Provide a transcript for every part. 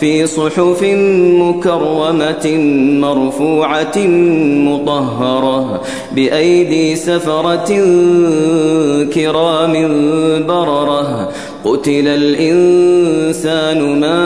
في صحف مكرمة مرفوعة مطهرة بأيدي سفرة كرام بررة قتل الإنسان ما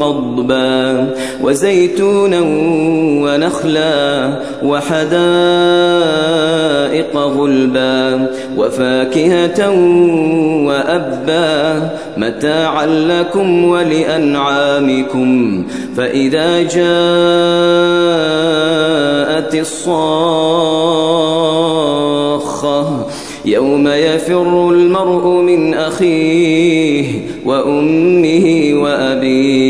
وقضبا وزيتونا ونخلا وحدائق غلبا وفاكهة وأبا متاعا لكم ولأنعامكم فإذا جاءت الصاخة يوم يفر المرء من أخيه وأمه وأبيه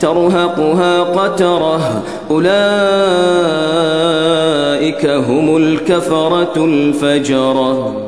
ترهقها قترة. أولئك هم الكفرة الفجرة.